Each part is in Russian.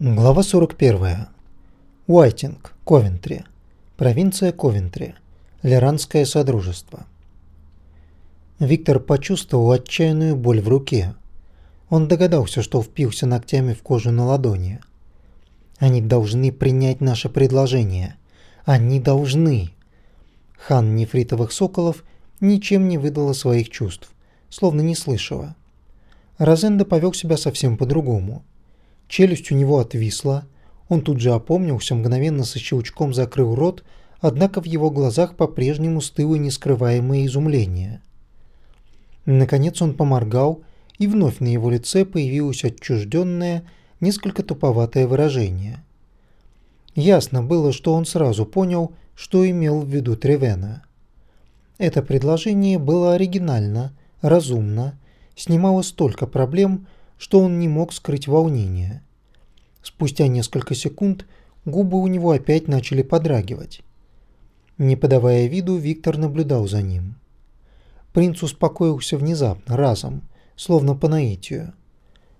Глава 41. Уайтинг, Ковентри. Провинция Ковентри. Лиранское Содружество. Виктор почувствовал отчаянную боль в руке. Он догадался, что впился ногтями в кожу на ладони. Они должны принять наше предложение. Они должны. Хан нефритовых соколов ничем не выдала своих чувств, словно не слышала. Розенда повел себя совсем по-другому. Челюсть у него отвисла, он тут же опомнился, мгновенно со щелчком закрыл рот, однако в его глазах по-прежнему стыло нескрываемое изумление. Наконец он поморгал, и вновь на его лице появилось отчужденное, несколько туповатое выражение. Ясно было, что он сразу понял, что имел в виду Тревена. Это предложение было оригинально, разумно, снимало столько проблем, что он не мог скрыть волнение. Спустя несколько секунд губы у него опять начали подрагивать. Не подавая виду, Виктор наблюдал за ним. Принц успокоился внезапно, разом, словно по наитию.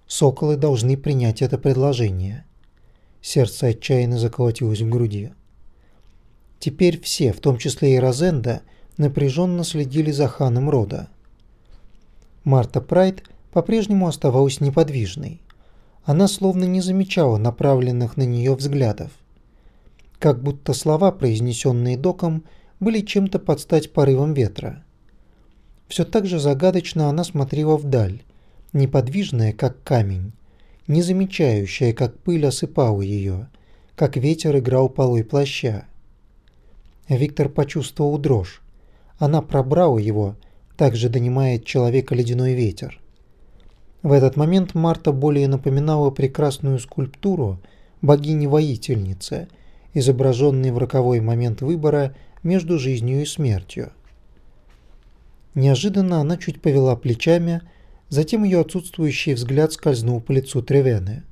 Соколы должны принять это предложение. Сердце отчаянно заколотилось в груди. Теперь все, в том числе и Розенда, напряженно следили за ханом рода. Марта Прайд по-прежнему оставалась неподвижной. Она словно не замечала направленных на нее взглядов. Как будто слова, произнесенные доком, были чем-то под стать порывом ветра. Все так же загадочно она смотрела вдаль, неподвижная, как камень, не замечающая, как пыль осыпала ее, как ветер играл полой плаща. Виктор почувствовал дрожь. Она пробрала его, так же донимает человека ледяной ветер. В этот момент Марта более напоминала прекрасную скульптуру богини-воительницы, изображенной в роковой момент выбора между жизнью и смертью. Неожиданно она чуть повела плечами, затем ее отсутствующий взгляд скользнул по лицу Тревены,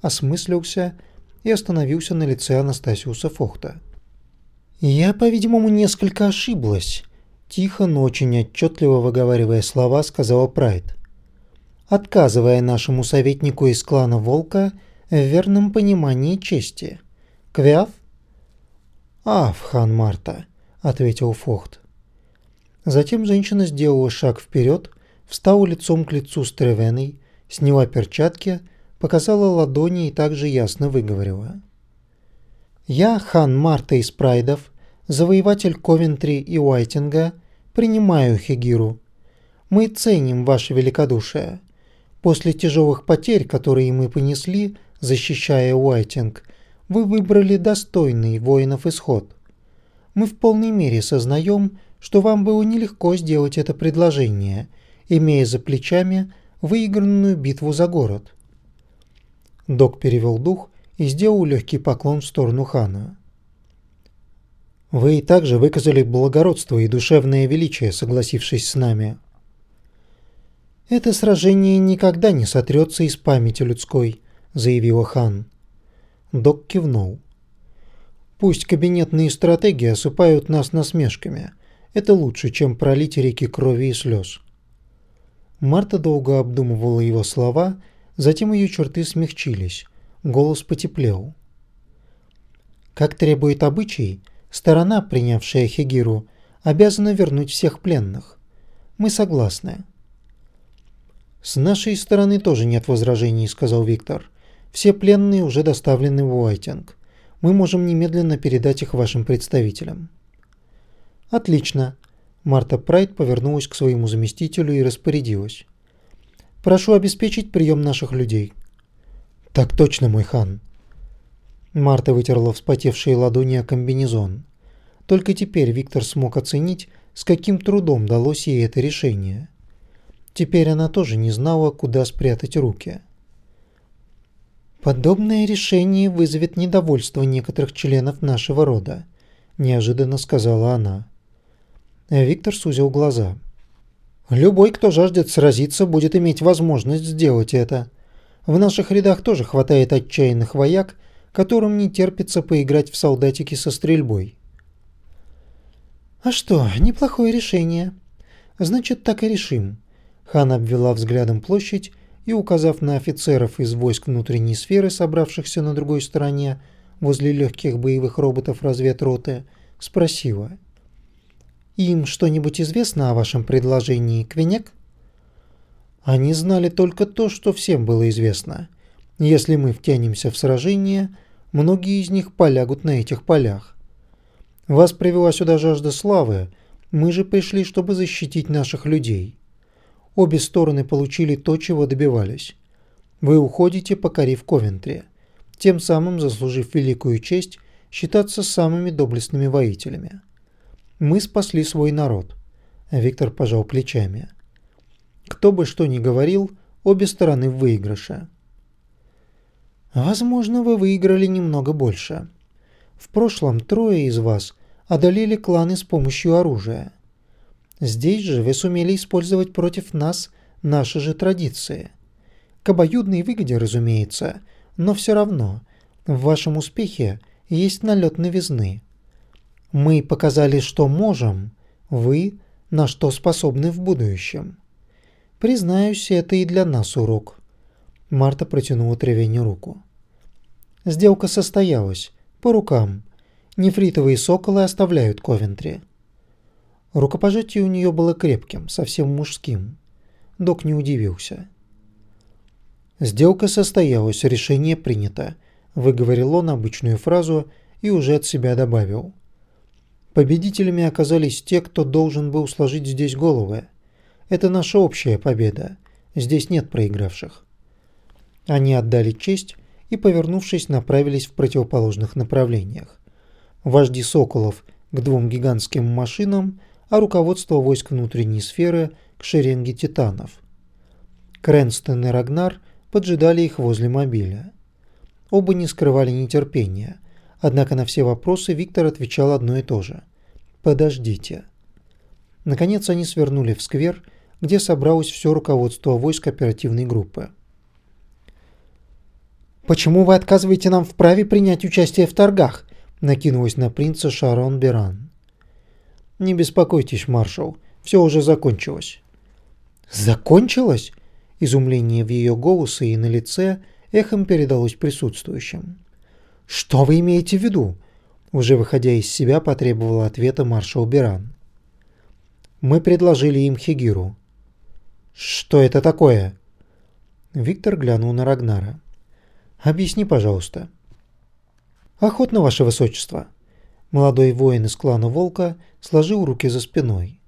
осмыслился и остановился на лице Анастасиуса Фохта. «Я, по-видимому, несколько ошиблась», – тихо, но очень отчетливо выговаривая слова, сказала Прайд отказывая нашему советнику из клана Волка в верном понимании чести. Квяв? «Аф, хан Марта», — ответил Фохт. Затем женщина сделала шаг вперед, встала лицом к лицу с Тревеной, сняла перчатки, показала ладони и также ясно выговорила. «Я, хан Марта из Прайдов, завоеватель Ковентри и Уайтинга, принимаю Хигиру. Мы ценим ваше великодушие. После тяжелых потерь, которые мы понесли, защищая Уайтинг, вы выбрали достойный воинов исход. Мы в полной мере сознаем, что вам было нелегко сделать это предложение, имея за плечами выигранную битву за город. Док перевел дух и сделал легкий поклон в сторону хана. «Вы также выказали благородство и душевное величие, согласившись с нами», «Это сражение никогда не сотрется из памяти людской», — заявила хан. Док кивнул. «Пусть кабинетные стратегии осыпают нас насмешками. Это лучше, чем пролить реки крови и слез». Марта долго обдумывала его слова, затем ее черты смягчились, голос потеплел. Как требует обычай, сторона, принявшая Хигиру, обязана вернуть всех пленных. Мы согласны. «С нашей стороны тоже нет возражений», — сказал Виктор. «Все пленные уже доставлены в Уайтинг. Мы можем немедленно передать их вашим представителям». «Отлично». Марта Прайд повернулась к своему заместителю и распорядилась. «Прошу обеспечить прием наших людей». «Так точно, мой хан». Марта вытерла вспотевшие ладони о комбинезон. Только теперь Виктор смог оценить, с каким трудом далось ей это решение. Теперь она тоже не знала, куда спрятать руки. «Подобное решение вызовет недовольство некоторых членов нашего рода», – неожиданно сказала она. Виктор сузил глаза. «Любой, кто жаждет сразиться, будет иметь возможность сделать это. В наших рядах тоже хватает отчаянных вояк, которым не терпится поиграть в солдатики со стрельбой». «А что, неплохое решение. Значит, так и решим. Хан обвела взглядом площадь и, указав на офицеров из войск внутренней сферы, собравшихся на другой стороне, возле легких боевых роботов разведроты, спросила. «Им что-нибудь известно о вашем предложении, Квинек?» Они знали только то, что всем было известно. Если мы втянемся в сражение, многие из них полягут на этих полях. Вас привела сюда жажда славы, мы же пришли, чтобы защитить наших людей. Обе стороны получили то, чего добивались. Вы уходите, покорив Ковентри, тем самым заслужив великую честь считаться самыми доблестными воителями. Мы спасли свой народ. Виктор пожал плечами. Кто бы что ни говорил, обе стороны в выигрыше. Возможно, вы выиграли немного больше. В прошлом трое из вас одолели кланы с помощью оружия. Здесь же вы сумели использовать против нас наши же традиции. К обоюдной выгоде, разумеется, но все равно в вашем успехе есть налет новизны. Мы показали, что можем, вы – на что способны в будущем. Признаюсь, это и для нас урок. Марта протянула Тревене руку. Сделка состоялась. По рукам. Нефритовые соколы оставляют Ковентри. Рукопожатие у нее было крепким, совсем мужским. Док не удивился. «Сделка состоялась, решение принято», – выговорил он обычную фразу и уже от себя добавил. «Победителями оказались те, кто должен был сложить здесь головы. Это наша общая победа. Здесь нет проигравших». Они отдали честь и, повернувшись, направились в противоположных направлениях. Вожди соколов к двум гигантским машинам – а руководство войск внутренней сферы к шеренге титанов. Крэнстон и Рагнар поджидали их возле мобиля. Оба не скрывали нетерпения, однако на все вопросы Виктор отвечал одно и то же. «Подождите». Наконец они свернули в сквер, где собралось все руководство войск оперативной группы. «Почему вы отказываете нам в праве принять участие в торгах?» накинулась на принца Шарон Беран. «Не беспокойтесь, маршал, все уже закончилось». «Закончилось?» Изумление в ее голосе и на лице эхом передалось присутствующим. «Что вы имеете в виду?» Уже выходя из себя, потребовала ответа маршал Беран. «Мы предложили им Хигиру». «Что это такое?» Виктор глянул на Рагнара. «Объясни, пожалуйста». «Охотно, ваше высочество». Молодой воин из клана Волка сложил руки за спиной.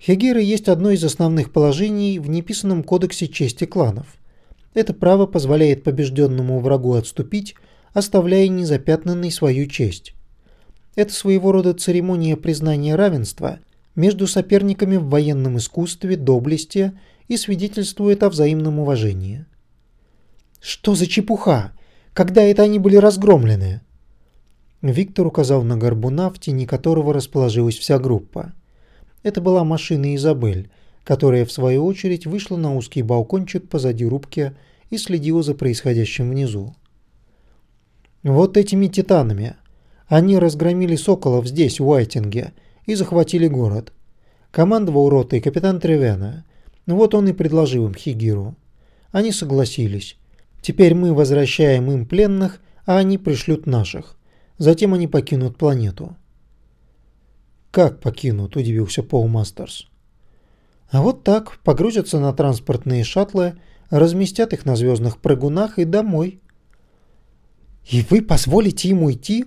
Хегера есть одно из основных положений в неписанном кодексе чести кланов. Это право позволяет побежденному врагу отступить, оставляя незапятнанной свою честь. Это своего рода церемония признания равенства между соперниками в военном искусстве, доблести и свидетельствует о взаимном уважении. «Что за чепуха? Когда это они были разгромлены?» Виктор указал на горбуна, в тени которого расположилась вся группа. Это была машина Изабель, которая в свою очередь вышла на узкий балкончик позади рубки и следила за происходящим внизу. Вот этими титанами. Они разгромили соколов здесь, в Уайтинге, и захватили город. Командовал ротой капитан Тревена. Вот он и предложил им Хигиру. Они согласились. Теперь мы возвращаем им пленных, а они пришлют наших. Затем они покинут планету. «Как покинут?» – удивился Пол Мастерс. «А вот так, погрузятся на транспортные шаттлы, разместят их на звездных прыгунах и домой». «И вы позволите им уйти?»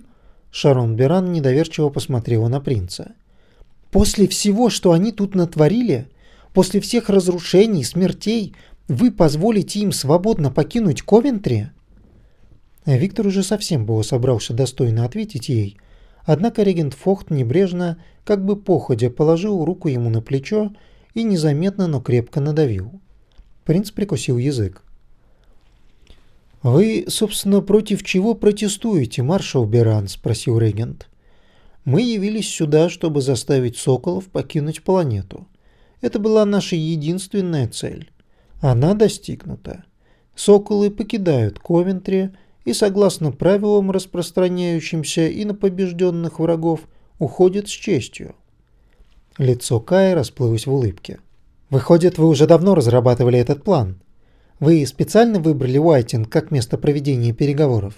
Шарон Беран недоверчиво посмотрела на принца. «После всего, что они тут натворили, после всех разрушений, смертей, вы позволите им свободно покинуть Ковентри?» Виктор уже совсем было собрался достойно ответить ей, однако регент Фохт небрежно, как бы походя, положил руку ему на плечо и незаметно, но крепко надавил. Принц прикусил язык. «Вы, собственно, против чего протестуете, маршал Беран?» – спросил регент. «Мы явились сюда, чтобы заставить соколов покинуть планету. Это была наша единственная цель. Она достигнута. Соколы покидают Ковентри – и, согласно правилам, распространяющимся и на побежденных врагов, уходит с честью. Лицо Кая расплылось в улыбке. «Выходит, вы уже давно разрабатывали этот план. Вы специально выбрали Уайтинг как место проведения переговоров?»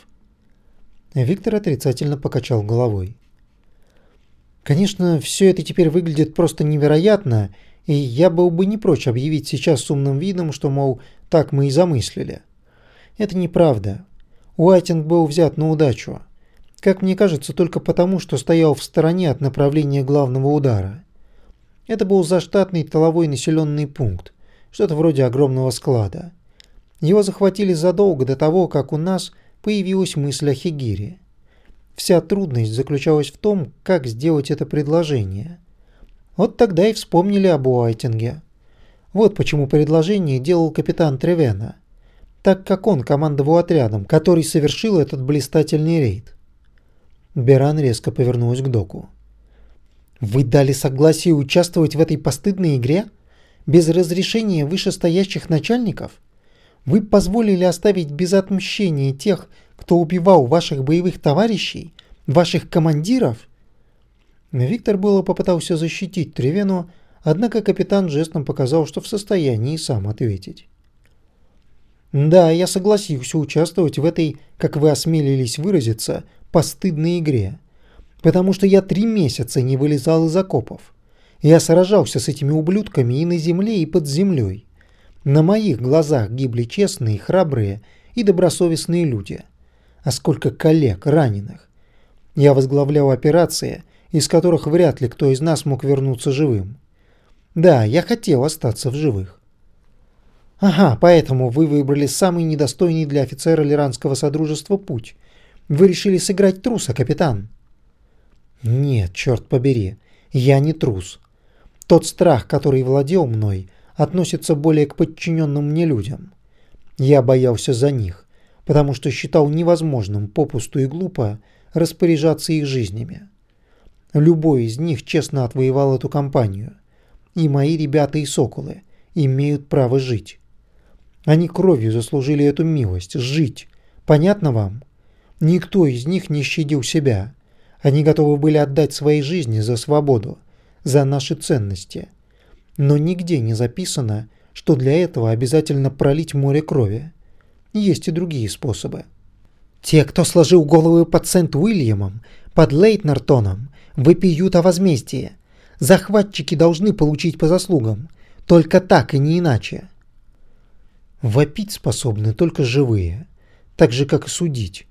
Виктор отрицательно покачал головой. «Конечно, все это теперь выглядит просто невероятно, и я был бы не прочь объявить сейчас с умным видом, что, мол, так мы и замыслили. Это неправда. Уайтинг был взят на удачу. Как мне кажется, только потому, что стоял в стороне от направления главного удара. Это был заштатный тыловой населенный пункт, что-то вроде огромного склада. Его захватили задолго до того, как у нас появилась мысль о Хигире. Вся трудность заключалась в том, как сделать это предложение. Вот тогда и вспомнили об Уайтинге. Вот почему предложение делал капитан Тревена, так как он командовал отрядом, который совершил этот блистательный рейд. Беран резко повернулась к доку. «Вы дали согласие участвовать в этой постыдной игре? Без разрешения вышестоящих начальников?» Вы позволили оставить без отмщения тех, кто убивал ваших боевых товарищей, ваших командиров?» Виктор было попытался защитить Тревену, однако капитан жестом показал, что в состоянии сам ответить. «Да, я согласился участвовать в этой, как вы осмелились выразиться, постыдной игре, потому что я три месяца не вылезал из окопов. Я сражался с этими ублюдками и на земле, и под землей. На моих глазах гибли честные, храбрые и добросовестные люди. А сколько коллег, раненых. Я возглавлял операции, из которых вряд ли кто из нас мог вернуться живым. Да, я хотел остаться в живых. Ага, поэтому вы выбрали самый недостойный для офицера Лиранского Содружества путь. Вы решили сыграть труса, капитан. Нет, черт побери, я не трус. Тот страх, который владел мной – относится более к подчиненным мне людям. Я боялся за них, потому что считал невозможным попусту и глупо распоряжаться их жизнями. Любой из них честно отвоевал эту компанию, и мои ребята и соколы имеют право жить. Они кровью заслужили эту милость, жить. Понятно вам? Никто из них не щадил себя. Они готовы были отдать свои жизни за свободу, за наши ценности – но нигде не записано, что для этого обязательно пролить море крови. Есть и другие способы. Те, кто сложил головы под Сент-Уильямом, под Лейтнертоном, выпьют о возмездии. Захватчики должны получить по заслугам. Только так и не иначе. Вопить способны только живые, так же, как и судить.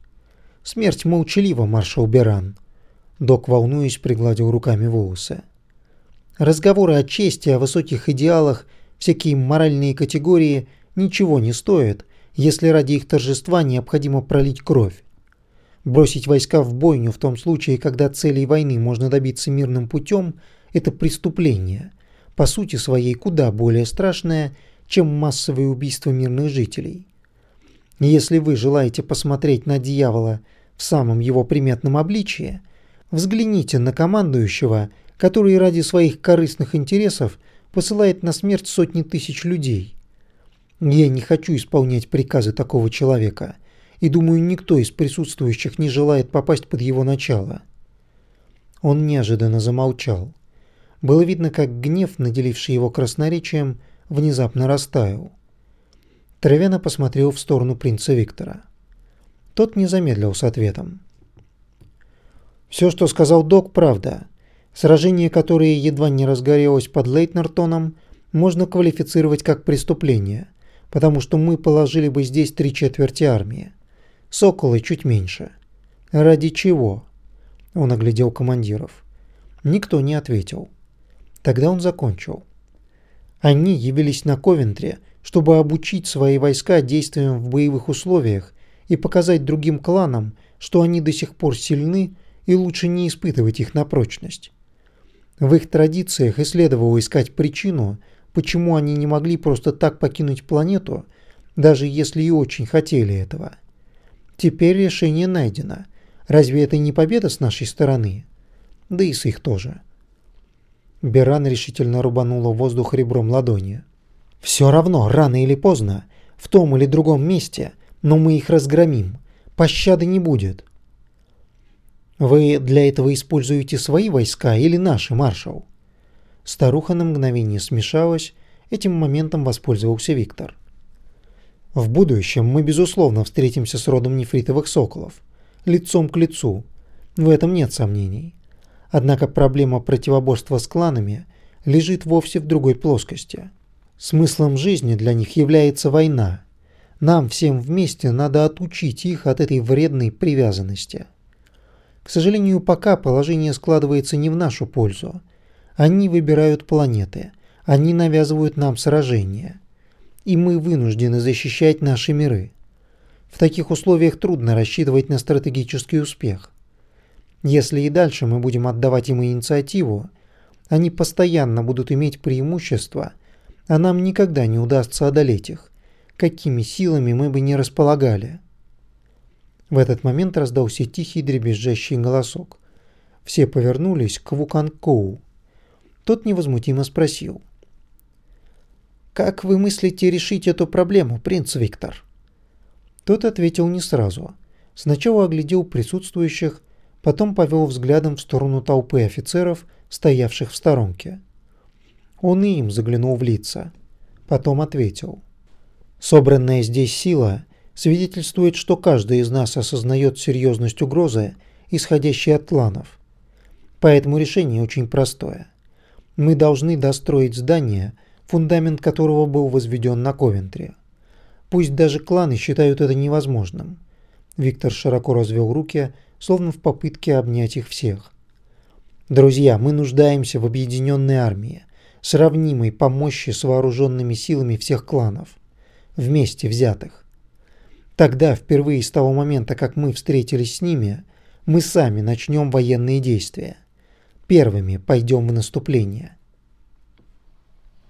Смерть молчалива, маршал Беран. Док, волнуясь, пригладил руками волосы. Разговоры о чести, о высоких идеалах, всякие моральные категории ничего не стоят, если ради их торжества необходимо пролить кровь. Бросить войска в бойню в том случае, когда целей войны можно добиться мирным путем, это преступление, по сути своей куда более страшное, чем массовые убийства мирных жителей. Если вы желаете посмотреть на дьявола в самом его приметном обличии, взгляните на командующего – который ради своих корыстных интересов посылает на смерть сотни тысяч людей. Я не хочу исполнять приказы такого человека, и думаю, никто из присутствующих не желает попасть под его начало. Он неожиданно замолчал. Было видно, как гнев, наделивший его красноречием, внезапно растаял. Травяна посмотрел в сторону принца Виктора. Тот не замедлил с ответом. «Все, что сказал док, правда. Сражение, которое едва не разгорелось под Лейтнертоном, можно квалифицировать как преступление, потому что мы положили бы здесь три четверти армии. Соколы чуть меньше. Ради чего? Он оглядел командиров. Никто не ответил. Тогда он закончил. Они явились на Ковентре, чтобы обучить свои войска действиям в боевых условиях и показать другим кланам, что они до сих пор сильны и лучше не испытывать их на прочность. В их традициях и следовало искать причину, почему они не могли просто так покинуть планету, даже если и очень хотели этого. Теперь решение найдено. Разве это не победа с нашей стороны? Да и с их тоже. Беран решительно рубанула воздух ребром ладони. «Все равно, рано или поздно, в том или другом месте, но мы их разгромим. Пощады не будет. Вы для этого используете свои войска или наши, маршал? Старуха на мгновение смешалась, этим моментом воспользовался Виктор. В будущем мы, безусловно, встретимся с родом нефритовых соколов. Лицом к лицу. В этом нет сомнений. Однако проблема противоборства с кланами лежит вовсе в другой плоскости. Смыслом жизни для них является война. Нам всем вместе надо отучить их от этой вредной привязанности. К сожалению, пока положение складывается не в нашу пользу. Они выбирают планеты, они навязывают нам сражения. И мы вынуждены защищать наши миры. В таких условиях трудно рассчитывать на стратегический успех. Если и дальше мы будем отдавать им инициативу, они постоянно будут иметь преимущество, а нам никогда не удастся одолеть их, какими силами мы бы не располагали. В этот момент раздался тихий дребезжащий голосок. Все повернулись к Вуканкоу. Тот невозмутимо спросил. «Как вы мыслите решить эту проблему, принц Виктор?» Тот ответил не сразу. Сначала оглядел присутствующих, потом повел взглядом в сторону толпы офицеров, стоявших в сторонке. Он и им заглянул в лица. Потом ответил. «Собранная здесь сила свидетельствует, что каждый из нас осознает серьезность угрозы, исходящей от кланов. Поэтому решение очень простое. Мы должны достроить здание, фундамент которого был возведен на Ковентре. Пусть даже кланы считают это невозможным. Виктор широко развел руки, словно в попытке обнять их всех. Друзья, мы нуждаемся в объединенной армии, сравнимой по мощи с вооруженными силами всех кланов, вместе взятых. Тогда, впервые с того момента, как мы встретились с ними, мы сами начнем военные действия. Первыми пойдем в наступление.